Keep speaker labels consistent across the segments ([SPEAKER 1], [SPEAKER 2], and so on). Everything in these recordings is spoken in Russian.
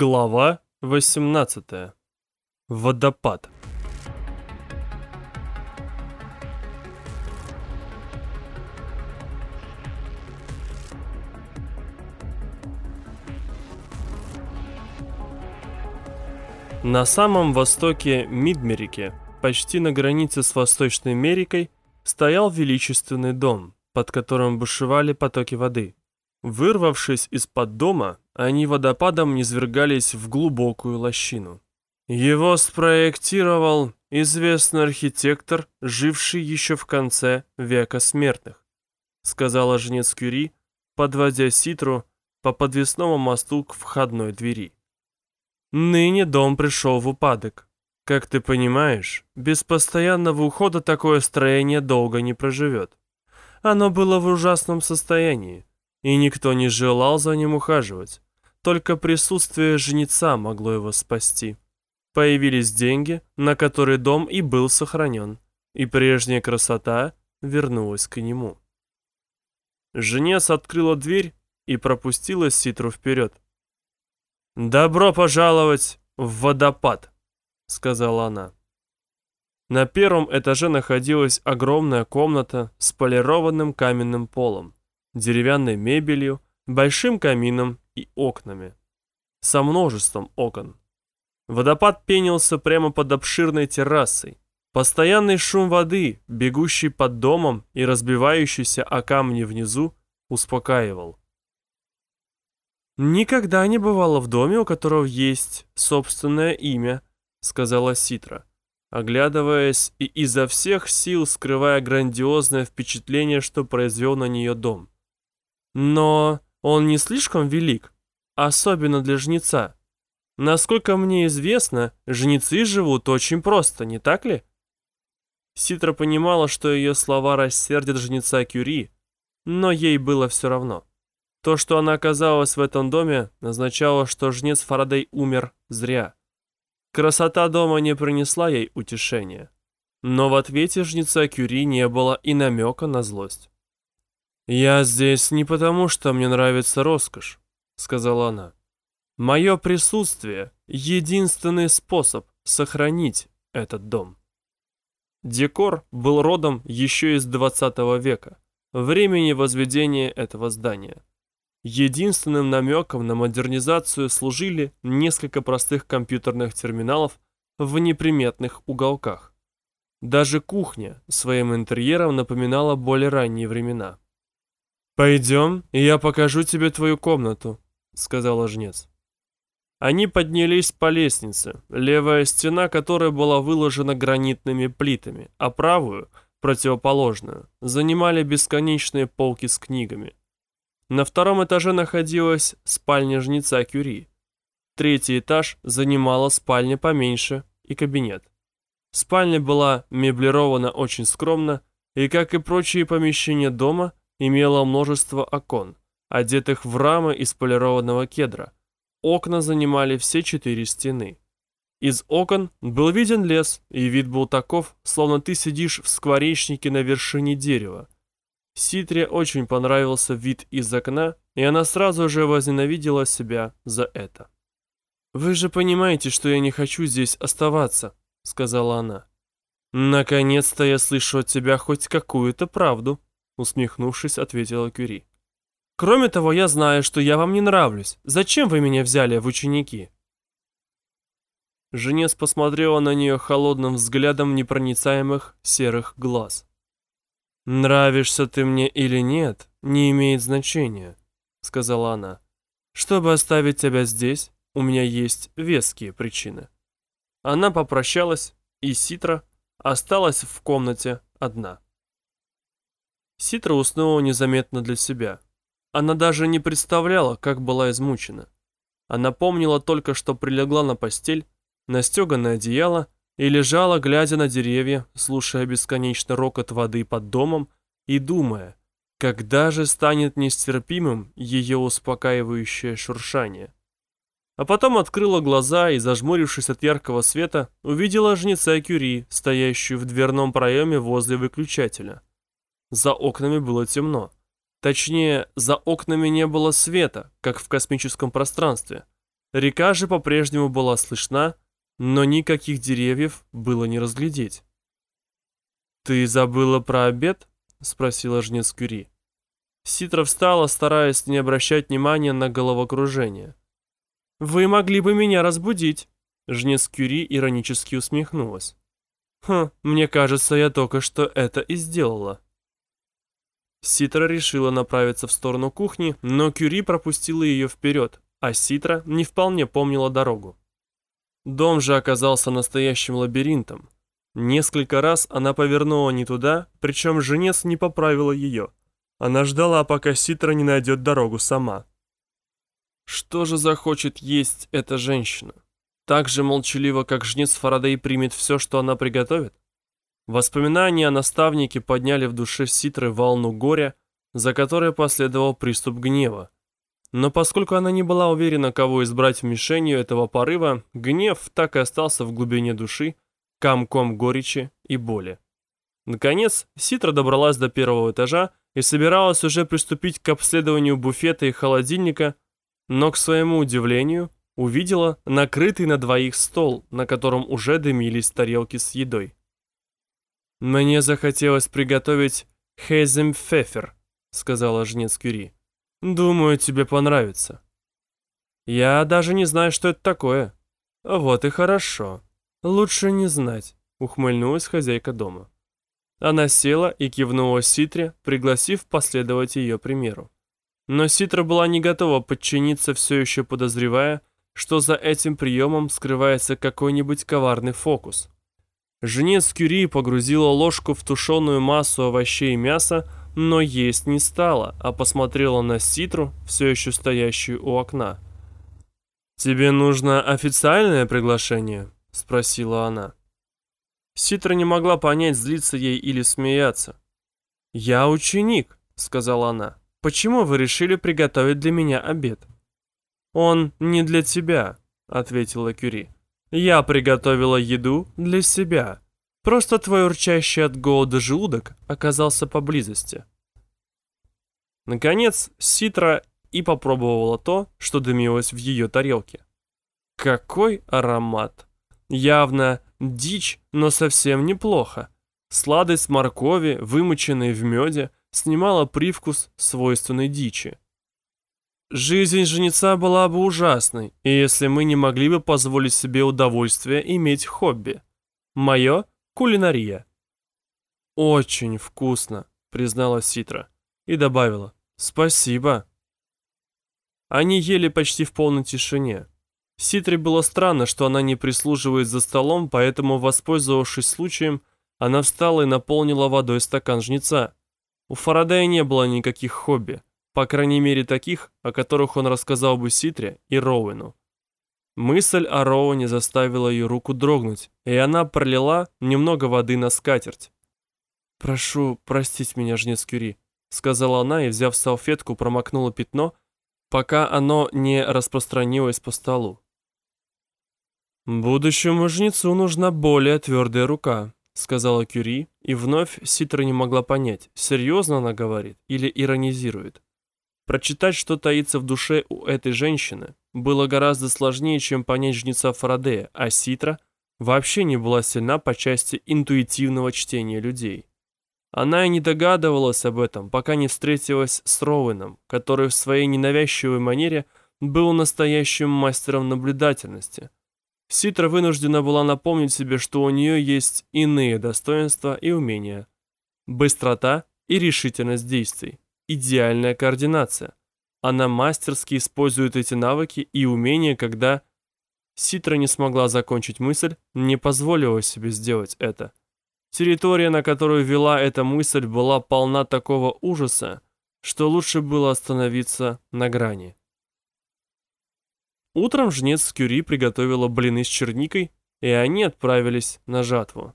[SPEAKER 1] Глава 18. Водопад. На самом востоке Мидмерики, почти на границе с Восточной Америкой, стоял величественный дом, под которым бушевали потоки воды. Вырвавшись из-под дома, они водопадом низвергались в глубокую лощину. Его спроектировал известный архитектор, живший еще в конце века смертных, сказала жнец Кюри, подводя Ситру по подвесному мосту к входной двери. Ныне дом пришел в упадок. Как ты понимаешь, без постоянного ухода такое строение долго не проживет. Оно было в ужасном состоянии, и никто не желал за ним ухаживать. Только присутствие жнеца могло его спасти. Появились деньги, на которые дом и был сохранен, и прежняя красота вернулась к нему. Жнец открыла дверь и пропустила Ситру вперед. «Добро пожаловать в водопад», — сказала она. На первом этаже находилась огромная комната с полированным каменным полом, деревянной мебелью, большим камином и окнами. Со множеством окон. Водопад пенился прямо под обширной террасой. Постоянный шум воды, бегущий под домом и разбивающийся о камни внизу, успокаивал. «Никогда не бывало в доме, у которого есть собственное имя», — сказала Ситра оглядываясь и изо всех сил скрывая грандиозное впечатление, что произвел на нее дом. Но он не слишком велик, особенно для жнеца. Насколько мне известно, жнецы живут очень просто, не так ли? Ситра понимала, что ее слова рассердят жнеца Кюри, но ей было все равно. То, что она оказалась в этом доме, означало, что жнец Фарадей умер зря. Красота дома не принесла ей утешения. Но в ответе жнеца Кюри не было и намека на злость. «Я здесь не потому, что мне нравится роскошь», — сказала она. «Мое присутствие — единственный способ сохранить этот дом». Декор был родом еще из 20 века, времени возведения этого здания. Единственным намеком на модернизацию служили несколько простых компьютерных терминалов в неприметных уголках. Даже кухня своим интерьером напоминала более ранние времена. «Пойдем, и я покажу тебе твою комнату», — сказала жнец. Они поднялись по лестнице, левая стена которой была выложена гранитными плитами, а правую, противоположную, занимали бесконечные полки с книгами. На втором этаже находилась спальня жнеца Кюри. Третий этаж занимала спальня поменьше и кабинет. Спальня была меблирована очень скромно и, как и прочие помещения дома, имела множество окон, одетых в рамы из полированного кедра. Окна занимали все четыре стены. Из окон был виден лес, и вид был таков, словно ты сидишь в скворечнике на вершине дерева. Ситре очень понравился вид из окна, и она сразу же возненавидела себя за это. «Вы же понимаете, что я не хочу здесь оставаться», — сказала она. «Наконец-то я слышу от тебя хоть какую-то правду», — усмехнувшись, ответила Кюри. «Кроме того, я знаю, что я вам не нравлюсь. Зачем вы меня взяли в ученики?» Женец посмотрела на нее холодным взглядом непроницаемых серых глаз. «Нравишься ты мне или нет, не имеет значения», — сказала она. «Чтобы оставить тебя здесь, у меня есть веские причины». Она попрощалась, и Ситра осталась в комнате одна. Ситра уснула незаметно для себя. Она даже не представляла, как была измучена. Она помнила только, что прилегла на постель, на стеганое одеяло и лежала, глядя на деревья, слушая бесконечно рокот воды под домом и думая, когда же станет нестерпимым ее успокаивающее шуршание. А потом открыла глаза и, зажмурившись от яркого света, увидела жнеца Кюри, стоящую в дверном проеме возле выключателя. За окнами было темно. Точнее, за окнами не было света, как в космическом пространстве. Река же по-прежнему была слышна, но никаких деревьев было не разглядеть. «Ты забыла про обед?» — спросила жнец Кюри. Ситра встала, стараясь не обращать внимания на головокружение. «Вы могли бы меня разбудить», — жнец Кюри иронически усмехнулась. «Хм, мне кажется, я только что это и сделала». Ситра решила направиться в сторону кухни, но Кюри пропустила ее вперед, а Ситра не вполне помнила дорогу. Дом же оказался настоящим лабиринтом. Несколько раз она повернула не туда, причем женец не поправила ее. Она ждала, пока Ситра не найдет дорогу сама. Что же захочет есть эта женщина? Так же молчаливо, как жнец Фарадей примет все, что она приготовит? Воспоминания о наставнике подняли в душе Ситры волну горя, за которой последовал приступ гнева. Но поскольку она не была уверена, кого избрать в мишенью этого порыва, гнев так и остался в глубине души, комком горечи и боли. Наконец, Ситра добралась до первого этажа и собиралась уже приступить к обследованию буфета и холодильника, но, к своему удивлению, увидела накрытый на двоих стол, на котором уже дымились тарелки с едой. «Мне захотелось приготовить хейземфефер», — сказала жнец Кюри. «Думаю, тебе понравится». «Я даже не знаю, что это такое». «Вот и хорошо. Лучше не знать», — ухмыльнулась хозяйка дома. Она села и кивнула Ситре, пригласив последовать ее примеру. Но Ситра была не готова подчиниться, все еще подозревая, что за этим приемом скрывается какой-нибудь коварный фокус. Жнец Кюри погрузила ложку в тушеную массу овощей и мяса, но есть не стала, а посмотрела на Ситру, все еще стоящую у окна. «Тебе нужно официальное приглашение?» — спросила она. Ситра не могла понять, злиться ей или смеяться. «Я ученик», — сказала она. «Почему вы решили приготовить для меня обед?» «Он не для тебя», — ответила Кюри. Я приготовила еду для себя. Просто твой урчащий от голода желудок оказался поблизости. Наконец, Ситра и попробовала то, что дымилось в ее тарелке. Какой аромат! Явно дичь, но совсем неплохо. Сладость моркови, вымоченной в меде, снимала привкус свойственной дичи. Жизнь женица была бы ужасной, если мы не могли бы позволить себе удовольствие иметь хобби. Мое – кулинария. «Очень вкусно», – признала Ситра и добавила «Спасибо». Они ели почти в полной тишине. Ситре было странно, что она не прислуживает за столом, поэтому, воспользовавшись случаем, она встала и наполнила водой стакан жнеца. У Фарадея не было никаких хобби. По крайней мере таких, о которых он рассказал бы Ситре и Роуэну. Мысль о Роуэне заставила ее руку дрогнуть, и она пролила немного воды на скатерть. «Прошу простить меня, жнец Кюри», — сказала она и, взяв салфетку, промокнула пятно, пока оно не распространилось по столу. «Будущему жнецу нужна более твердая рука», — сказала Кюри, и вновь Ситра не могла понять, серьезно она говорит или иронизирует. Прочитать, что таится в душе у этой женщины, было гораздо сложнее, чем понять жнеца Фарадея, а Ситра вообще не была сильна по части интуитивного чтения людей. Она и не догадывалась об этом, пока не встретилась с Роуэном, который в своей ненавязчивой манере был настоящим мастером наблюдательности. Ситра вынуждена была напомнить себе, что у нее есть иные достоинства и умения. Быстрота и решительность действий идеальная координация. Она мастерски использует эти навыки и умения, когда Ситра не смогла закончить мысль, не позволила себе сделать это. Территория, на которую вела эта мысль, была полна такого ужаса, что лучше было остановиться на грани. Утром жнец с Кюри приготовила блины с черникой, и они отправились на жатву.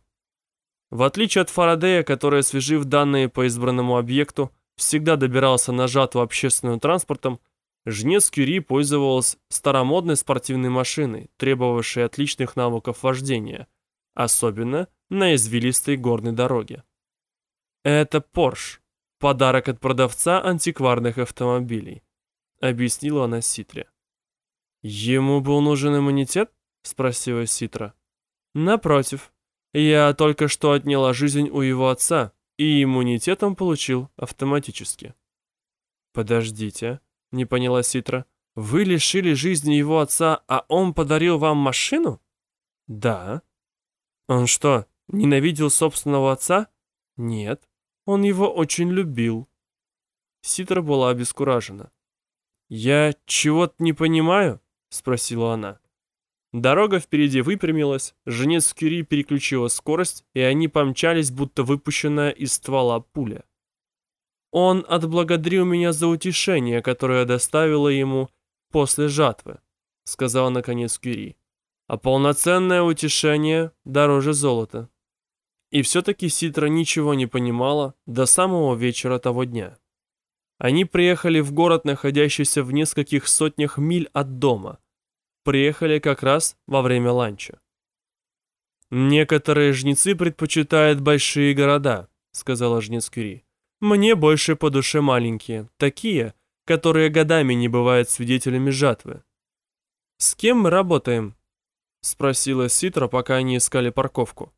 [SPEAKER 1] В отличие от Фарадея, который, освежив данные по избранному объекту, всегда добирался на жатву общественным транспортом, жнец Кюри пользовалась старомодной спортивной машиной, требовавшей отличных навыков вождения, особенно на извилистой горной дороге. «Это Порш, подарок от продавца антикварных автомобилей», объяснила она Ситре. Ему был нужен иммунитет? Спросила Ситра. Напротив, я только что отняла жизнь у его отца, и иммунитет он получил автоматически. Подождите, не поняла Ситра. Вы лишили жизни его отца, а он подарил вам машину? Да. Он что, ненавидел собственного отца? Нет. Он его очень любил. Ситра была обескуражена. «Я чего-то не понимаю?» — спросила она. Дорога впереди выпрямилась, женец Кюри переключила скорость, и они помчались, будто выпущенная из ствола пуля. Он отблагодарил меня за утешение, которое доставило ему после жатвы, сказала наконец Кюри. А полноценное утешение дороже золота. И все-таки Ситра ничего не понимала до самого вечера того дня. Они приехали в город, находящийся в нескольких сотнях миль от дома. Приехали как раз во время ланча. «Некоторые жнецы предпочитают большие города», — сказала жнец Кюри. «Мне больше по душе маленькие, такие, которые годами не бывают свидетелями жатвы». «С кем мы работаем?» — спросила Ситра, пока они искали парковку.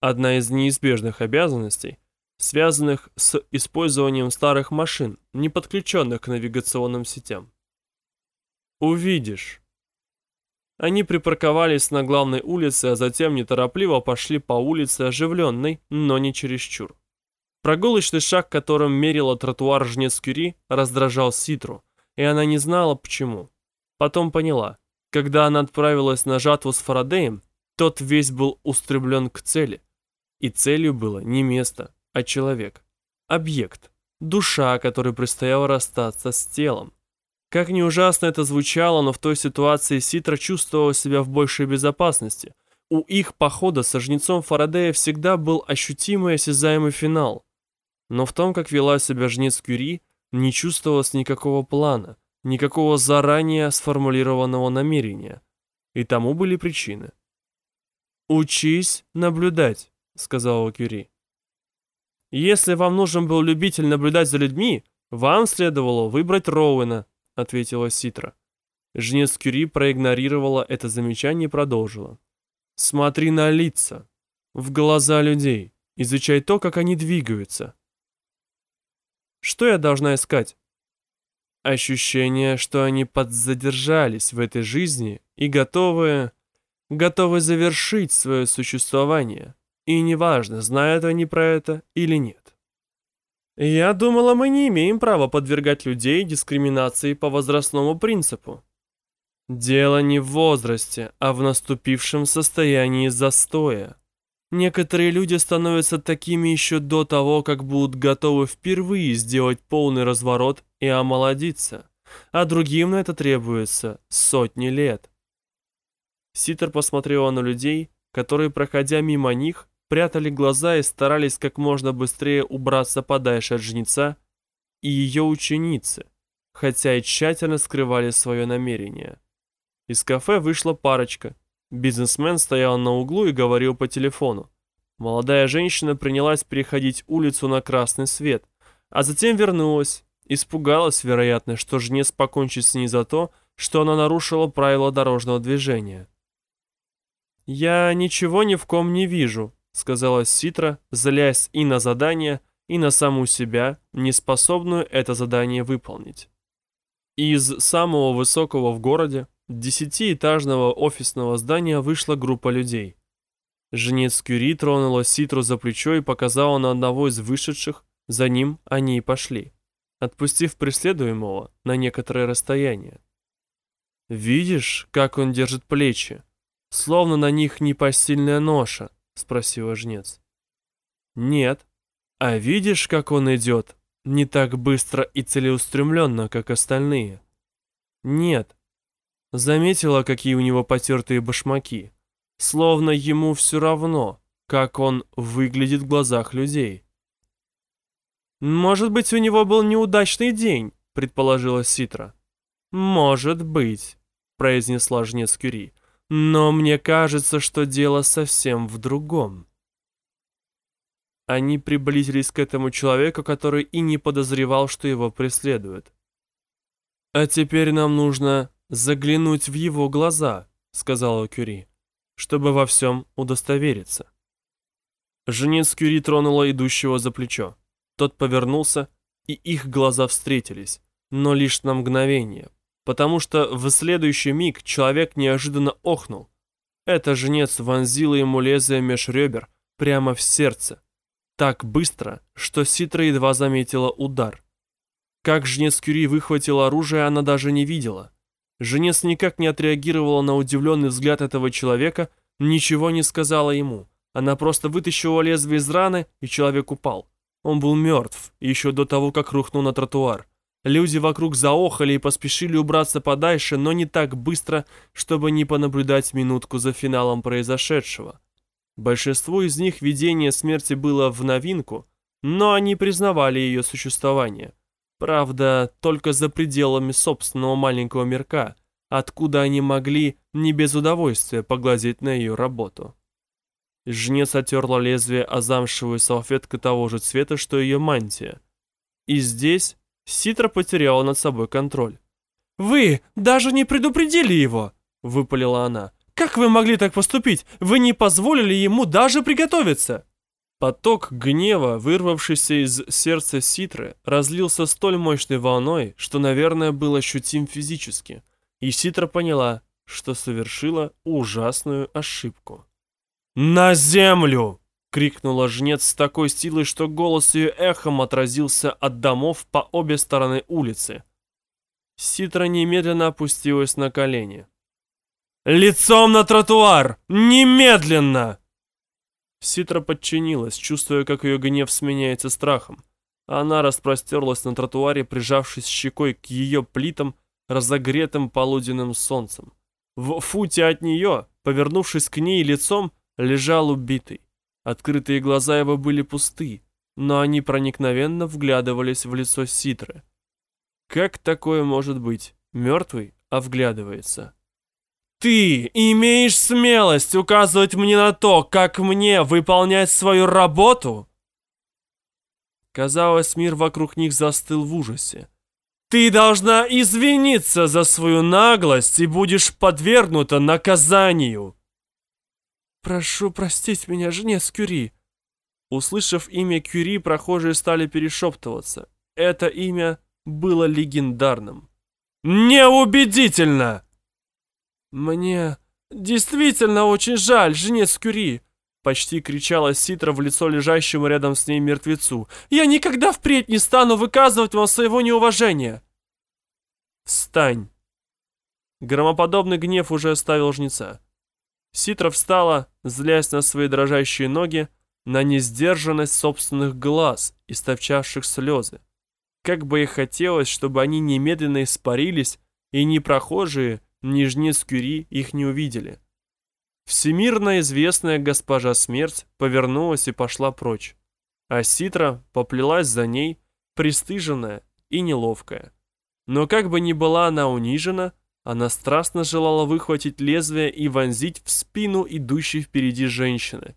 [SPEAKER 1] Одна из неизбежных обязанностей, связанных с использованием старых машин, не подключенных к навигационным сетям. «Увидишь». Они припарковались на главной улице, а затем неторопливо пошли по улице оживленной, но не чересчур. Прогулочный шаг, которым мерила тротуар жнец Кюри, раздражал Ситру, и она не знала, почему. Потом поняла. Когда она отправилась на жатву с Фарадеем, тот весь был устремлен к цели. И целью было не место, а человек. Объект. Душа, которой предстояло расстаться с телом. Как ни ужасно это звучало, но в той ситуации Ситра чувствовала себя в большей безопасности. У их похода со жнецом Фарадея всегда был ощутимый осязаемый финал. Но в том, как вела себя жнец Кюри, не чувствовалось никакого плана, никакого заранее сформулированного намерения. И тому были причины. «Учись наблюдать», — сказала Кюри. «Если вам нужен был любитель наблюдать за людьми, вам следовало выбрать Роуэна», — ответила Ситра. Жнец Кюри проигнорировала это замечание и продолжила. «Смотри на лица, в глаза людей, изучай то, как они двигаются». «Что я должна искать?» Ощущение, что они подзадержались в этой жизни и готовы... готовы завершить свое существование. И неважно, знают они про это или нет. Я думала, мы не имеем права подвергать людей дискриминации по возрастному принципу. Дело не в возрасте, а в наступившем состоянии застоя. Некоторые люди становятся такими еще до того, как будут готовы впервые сделать полный разворот и омолодиться, а другим на это требуется сотни лет. Ситер посмотрела на людей, которые, проходя мимо них, прятали глаза и старались как можно быстрее убраться подальше от жнеца и ее ученицы, хотя и тщательно скрывали свое намерение. Из кафе вышла парочка. Бизнесмен стоял на углу и говорил по телефону. Молодая женщина принялась переходить улицу на красный свет, а затем вернулась. Испугалась, вероятно, что жнец покончит с ней за то, что она нарушила правила дорожного движения. «Я ничего ни в ком не вижу», сказала Ситра, злясь и на задание, и на саму себя, неспособную это задание выполнить. Из самого высокого в городе, десятиэтажного офисного здания вышла группа людей. Женец Кюри тронула Ситру за плечо и показала на одного из вышедших, за ним они и пошли, отпустив преследуемого на некоторое расстояние. «Видишь, как он держит плечи? Словно на них непосильная ноша», спросила жнец. Нет. А видишь, как он идет? Не так быстро и целеустремленно, как остальные. Нет. Заметила, какие у него потертые башмаки. Словно ему все равно, как он выглядит в глазах людей. «Может быть, у него был неудачный день», — предположила Ситра. «Может быть», — произнесла жнец Кюри. Но мне кажется, что дело совсем в другом. Они приблизились к этому человеку, который и не подозревал, что его преследуют. А теперь нам нужно заглянуть в его глаза, сказала Кюри, чтобы во всем удостовериться. Женец Кюри тронула идущего за плечо. Тот повернулся, и их глаза встретились, но лишь на мгновение, потому что в следующий миг человек неожиданно охнул. Это женец вонзила ему лезвие меж ребер прямо в сердце, так быстро, что Ситра едва заметила удар. Как жнец Кюри выхватил оружие, она даже не видела. Женец никак не отреагировала на удивленный взгляд этого человека, ничего не сказала ему. Она просто вытащила лезвие из раны, и человек упал. Он был мертв, еще до того, как рухнул на тротуар. Люди вокруг заохали и поспешили убраться подальше, но не так быстро, чтобы не понаблюдать минутку за финалом произошедшего. Большинству из них видение смерти было в новинку, но они признавали ее существование. Правда, только за пределами собственного маленького мирка, откуда они могли не без удовольствия поглазеть на ее работу. Жнец отерла лезвие о замшевую салфетку того же цвета, что ее мантия. И здесь Ситра потеряла над собой контроль. «Вы даже не предупредили его!» — выпалила она. «Как вы могли так поступить? Вы не позволили ему даже приготовиться!» Поток гнева, вырвавшийся из сердца Ситры, разлился столь мощной волной, что, наверное, был ощутим физически. И Ситра поняла, что совершила ужасную ошибку. «На землю!» — крикнула жнец с такой силой, что голос ее эхом отразился от домов по обе стороны улицы. Ситра немедленно опустилась на колени. «Лицом на тротуар! Немедленно!» Ситра подчинилась, чувствуя, как ее гнев сменяется страхом. Она распростерлась на тротуаре, прижавшись щекой к ее плитам, разогретым полуденным солнцем. В футе от нее, повернувшись к ней лицом, лежал убитый. Открытые глаза его были пусты, но они проникновенно вглядывались в лицо Ситры. Как такое может быть? Мертвый, а вглядывается. Ты имеешь смелость указывать мне на то, как мне выполнять свою работу? Казалось, мир вокруг них застыл в ужасе. Ты должна извиниться за свою наглость и будешь подвергнута наказанию. Прошу простить меня, женец Кюри. Услышав имя Кюри, прохожие стали перешептываться. Это имя было легендарным. Неубедительно! «Мне действительно очень жаль, женец Кюри!» Почти кричала Ситра в лицо лежащему рядом с ней мертвецу. «Я никогда впредь не стану выказывать вам своего неуважения!» «Встань!» Громоподобный гнев уже оставил жнеца. Ситра встала, злясь на свои дрожащие ноги, на несдержанность собственных глаз, источавших слезы. Как бы ей хотелось, чтобы они немедленно испарились, и не прохожие, Нижнец Кюри их не увидели. Всемирно известная госпожа Смерть повернулась и пошла прочь, а Ситра поплелась за ней, пристыженная и неловкая. Но как бы ни была она унижена, она страстно желала выхватить лезвие и вонзить в спину идущей впереди женщины,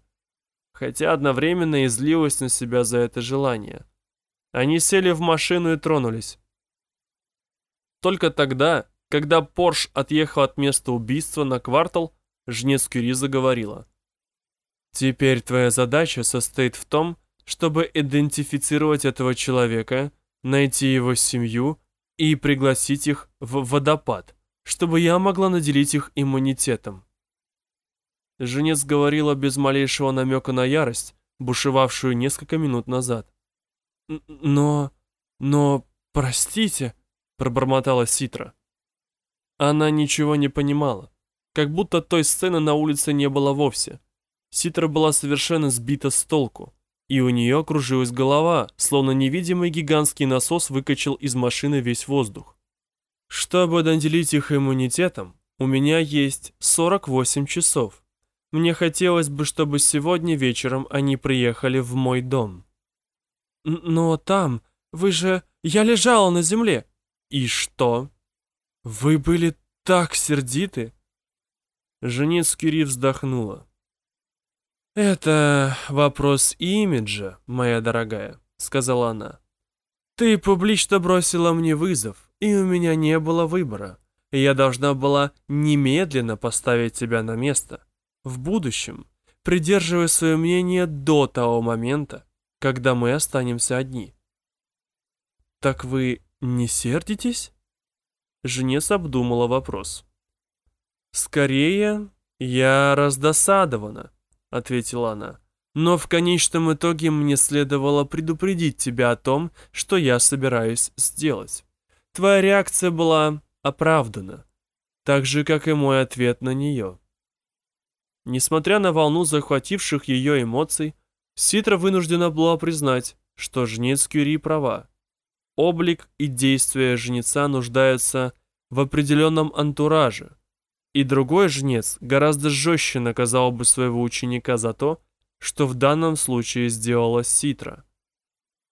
[SPEAKER 1] хотя одновременно и злилась на себя за это желание. Они сели в машину и тронулись. Только тогда когда Порш отъехал от места убийства на квартал, жнец Кюри заговорила. «Теперь твоя задача состоит в том, чтобы идентифицировать этого человека, найти его семью и пригласить их в водопад, чтобы я могла наделить их иммунитетом». Женец говорила без малейшего намека на ярость, бушевавшую несколько минут назад. «Но... но... простите», — пробормотала Ситра. Она ничего не понимала. Как будто той сцены на улице не было вовсе. Ситра была совершенно сбита с толку. И у нее кружилась голова, словно невидимый гигантский насос выкачал из машины весь воздух. Чтобы наделить их иммунитетом, у меня есть 48 часов. Мне хотелось бы, чтобы сегодня вечером они приехали в мой дом. Но там, вы же... Я лежала на земле. И что? «Вы были так сердиты!» Женец Кюри вздохнула. «Это вопрос имиджа, моя дорогая», — сказала она. «Ты публично бросила мне вызов, и у меня не было выбора. я должна была немедленно поставить тебя на место. В будущем, придерживая свое мнение до того момента, когда мы останемся одни. Так вы не сердитесь? Жнец обдумала вопрос. Скорее, я раздосадована, ответила она. Но в конечном итоге мне следовало предупредить тебя о том, что я собираюсь сделать. Твоя реакция была оправдана, так же, как и мой ответ на нее. Несмотря на волну захвативших ее эмоций, Ситра вынуждена была признать, что жнец Кюри права. Облик и действия жнеца нуждаются в определенном антураже, и другой жнец гораздо жестче наказал бы своего ученика за то, что в данном случае сделала Ситра.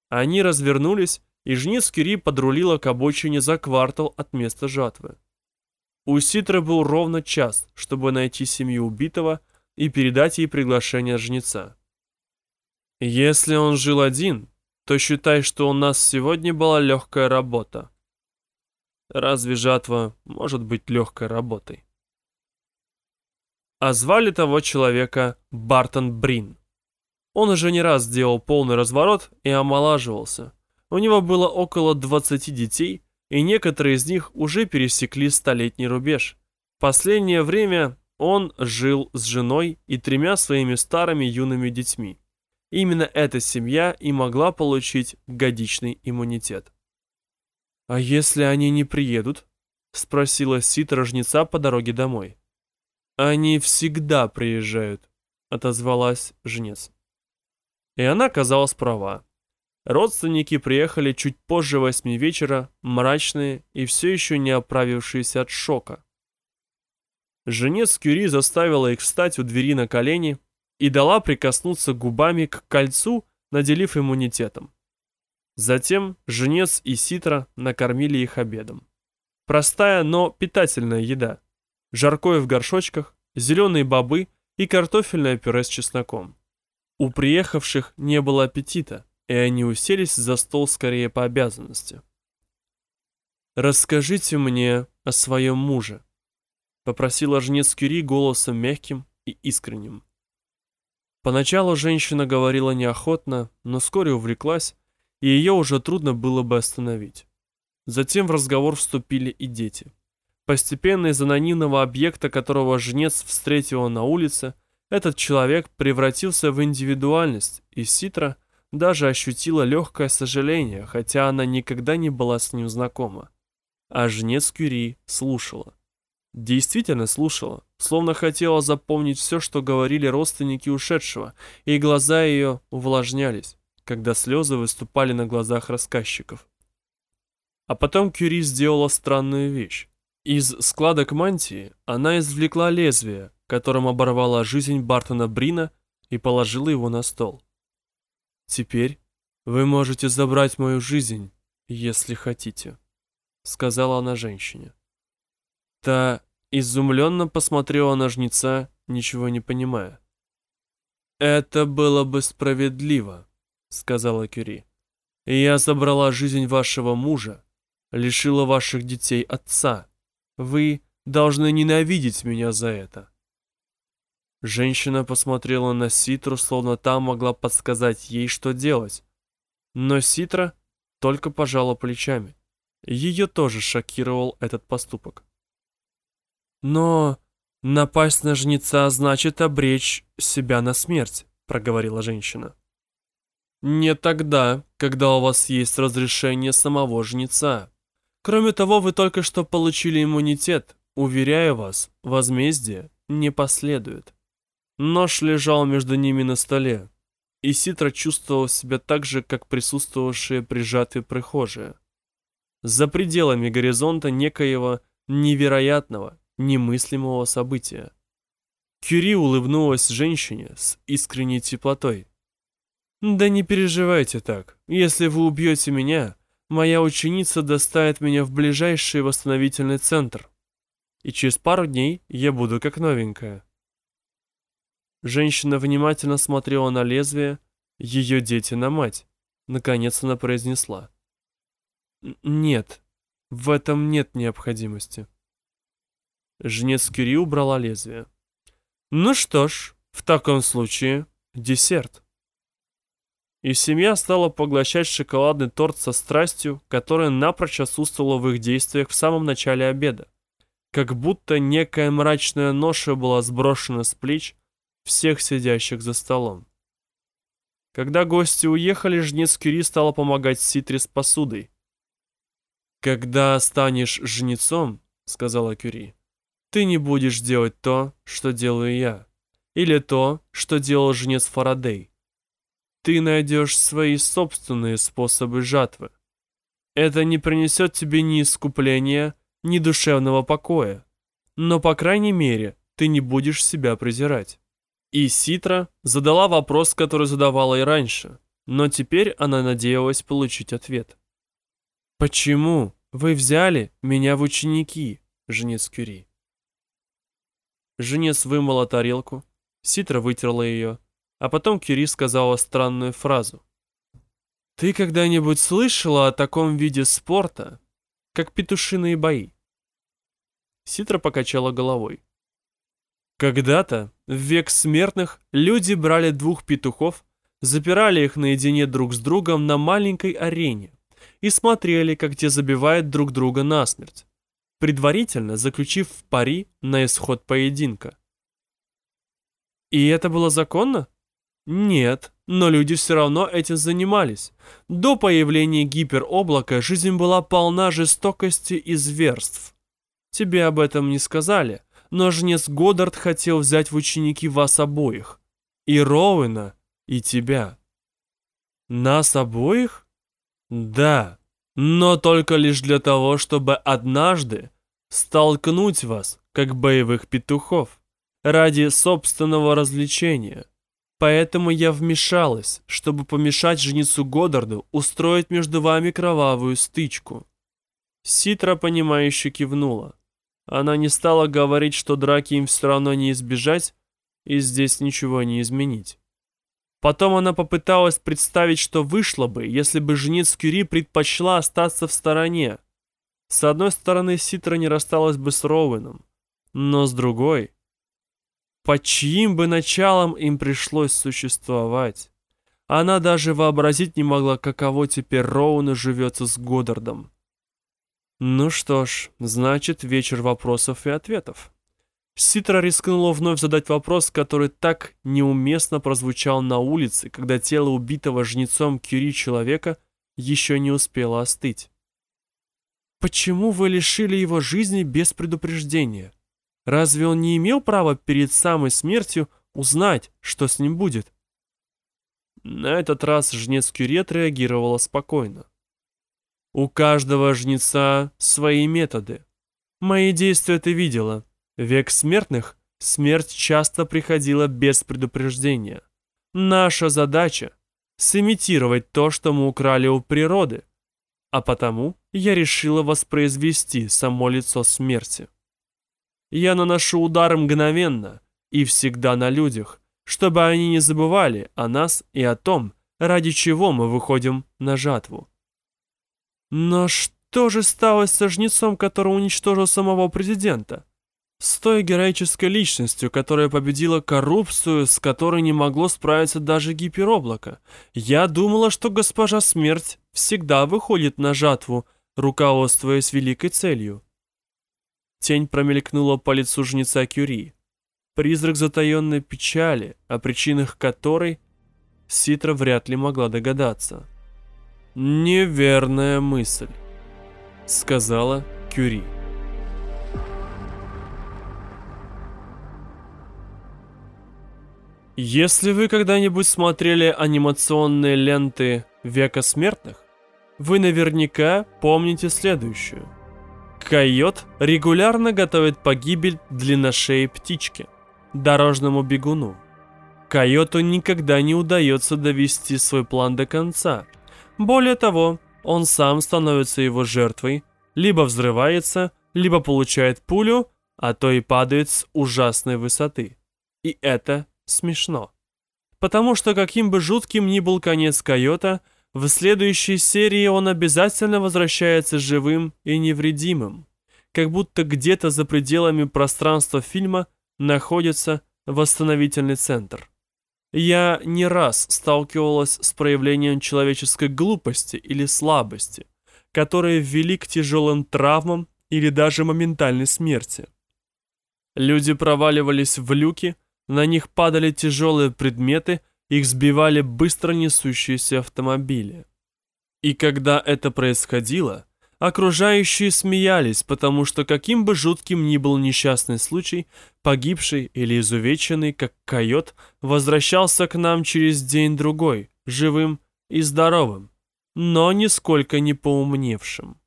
[SPEAKER 1] Они развернулись, и жнец Кюри подрулила к обочине за квартал от места жатвы. У Ситры был ровно час, чтобы найти семью убитого и передать ей приглашение жнеца. Если он жил один, то считай, что у нас сегодня была легкая работа. Разве жатва может быть легкой работой? А звали того человека Бартон Брин. Он уже не раз сделал полный разворот и омолаживался. У него было около 20 детей, и некоторые из них уже пересекли столетний рубеж. Последнее время он жил с женой и тремя своими старыми юными детьми. Именно эта семья и могла получить годичный иммунитет. «А если они не приедут?» — спросила Ситра жнеца по дороге домой. «Они всегда приезжают», — отозвалась жнец. И она казалась права. Родственники приехали чуть позже восьми вечера, мрачные и все еще не оправившиеся от шока. Женец Кюри заставила их встать у двери на колени и дала прикоснуться губами к кольцу, наделив иммунитетом. Затем женец и ситра накормили их обедом. Простая, но питательная еда. Жаркое в горшочках, зеленые бобы и картофельное пюре с чесноком. У приехавших не было аппетита, и они уселись за стол скорее по обязанности. «Расскажите мне о своем муже», — попросила жнец Кюри голосом мягким и искренним. Поначалу женщина говорила неохотно, но вскоре увлеклась, и ее уже трудно было бы остановить. Затем в разговор вступили и дети. Постепенно из анонимного объекта, которого жнец встретила на улице, этот человек превратился в индивидуальность, и Ситра даже ощутила легкое сожаление, хотя она никогда не была с ним знакома. А жнец Кюри слушала. Действительно слушала, словно хотела запомнить все, что говорили родственники ушедшего, и глаза ее увлажнялись, когда слезы выступали на глазах рассказчиков. А потом Кюри сделала странную вещь. Из складок мантии она извлекла лезвие, которым оборвала жизнь Бартона Брина и положила его на стол. «Теперь вы можете забрать мою жизнь, если хотите», — сказала она женщине. Та изумленно посмотрела на жнеца, ничего не понимая. «Это было бы справедливо», — сказала Кюри. «Я забрала жизнь вашего мужа, лишила ваших детей отца. Вы должны ненавидеть меня за это». Женщина посмотрела на Ситру, словно та могла подсказать ей, что делать. Но Ситра только пожала плечами. Ее тоже шокировал этот поступок. «Но напасть на жнеца значит обречь себя на смерть», — проговорила женщина. «Не тогда, когда у вас есть разрешение самого жнеца. Кроме того, вы только что получили иммунитет. Уверяю вас, возмездие не последует». Нож лежал между ними на столе, и Ситра чувствовал себя так же, как присутствовавшие прижатые прихожие. За пределами горизонта некоего невероятного, немыслимого события. Кюри улыбнулась женщине с искренней теплотой. «Да не переживайте так. Если вы убьете меня, моя ученица доставит меня в ближайший восстановительный центр. И через пару дней я буду как новенькая». Женщина внимательно смотрела на лезвие, ее дети на мать. Наконец она произнесла. «Нет, в этом нет необходимости». Жнец Кюри убрала лезвие. Ну что ж, в таком случае десерт. И семья стала поглощать шоколадный торт со страстью, которая напрочь отсутствовала в их действиях в самом начале обеда. Как будто некая мрачная ноша была сброшена с плеч всех сидящих за столом. Когда гости уехали, жнец Кюри стала помогать Ситре с посудой. «Когда станешь жнецом, — сказала Кюри, — ты не будешь делать то, что делаю я, или то, что делал жнец Фарадей. Ты найдешь свои собственные способы жатвы. Это не принесет тебе ни искупления, ни душевного покоя, но, по крайней мере, ты не будешь себя презирать». И Ситра задала вопрос, который задавала и раньше, но теперь она надеялась получить ответ. «Почему вы взяли меня в ученики, женец Кюри?» Женец вымыла тарелку, Ситра вытерла ее, а потом Кюри сказала странную фразу. «Ты когда-нибудь слышала о таком виде спорта, как петушиные бои?» Ситра покачала головой. Когда-то, в век смертных, люди брали двух петухов, запирали их наедине друг с другом на маленькой арене и смотрели, как те забивают друг друга насмерть, предварительно заключив в пари на исход поединка. И это было законно? Нет, но люди все равно этим занимались. До появления гипероблака жизнь была полна жестокости и зверств. Тебе об этом не сказали, но жнец Годдард хотел взять в ученики вас обоих. И Роуэна, и тебя. Нас обоих? Да, но только лишь для того, чтобы однажды столкнуть вас, как боевых петухов, ради собственного развлечения. Поэтому я вмешалась, чтобы помешать жнецу Годдарду устроить между вами кровавую стычку. Ситра, понимающе кивнула. Она не стала говорить, что драки им все равно не избежать, и здесь ничего не изменить. Потом она попыталась представить, что вышло бы, если бы жнец Кюри предпочла остаться в стороне. С одной стороны, Ситра не рассталась бы с Роуэном, но с другой, под чьим бы началом им пришлось существовать. Она даже вообразить не могла, каково теперь Роуну живется с Годдардом. Ну что ж, значит, вечер вопросов и ответов. Ситра рискнула вновь задать вопрос, который так неуместно прозвучал на улице, когда тело убитого жнецом Кюри человека еще не успело остыть. «Почему вы лишили его жизни без предупреждения? Разве он не имел права перед самой смертью узнать, что с ним будет?» На этот раз жнец Кюри отреагировала спокойно. У каждого жнеца свои методы. Мои действия ты видела. Век смертных смерть часто приходила без предупреждения. Наша задача — сымитировать то, что мы украли у природы. А потому я решила воспроизвести само лицо смерти. Я наношу удары мгновенно и всегда на людях, чтобы они не забывали о нас и о том, ради чего мы выходим на жатву. Но что же стало со жнецом, который уничтожил самого президента? С той героической личностью, которая победила коррупцию, с которой не могло справиться даже гипероблако. Я думала, что госпожа Смерть всегда выходит на жатву, руководствуясь великой целью. Тень промелькнула по лицу жнеца Кюри. Призрак затаенной печали, о причинах которой Ситра вряд ли могла догадаться. «Неверная мысль», — сказала Кюри. Если вы когда-нибудь смотрели анимационные ленты «Века смертных», вы наверняка помните следующую. Койот регулярно готовит погибель длинношеей птички, дорожному бегуну. Койоту никогда не удается довести свой план до конца – более того, он сам становится его жертвой, либо взрывается, либо получает пулю, а то и падает с ужасной высоты. И это смешно. Потому что каким бы жутким ни был конец койота, в следующей серии он обязательно возвращается живым и невредимым. как будто где-то за пределами пространства фильма находится восстановительный центр. Я не раз сталкивалась с проявлением человеческой глупости или слабости, которые ввели к тяжелым травмам или даже моментальной смерти. Люди проваливались в люки, на них падали тяжелые предметы, их сбивали быстро несущиеся автомобили. И когда это происходило, окружающие смеялись, потому что каким бы жутким ни был несчастный случай, погибший или изувеченный, как койот, возвращался к нам через день-другой, живым и здоровым, но нисколько не поумневшим.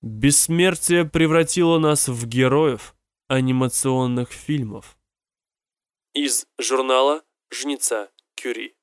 [SPEAKER 1] Бессмертие превратило нас в героев анимационных фильмов. Из журнала «Жнеца Кюри»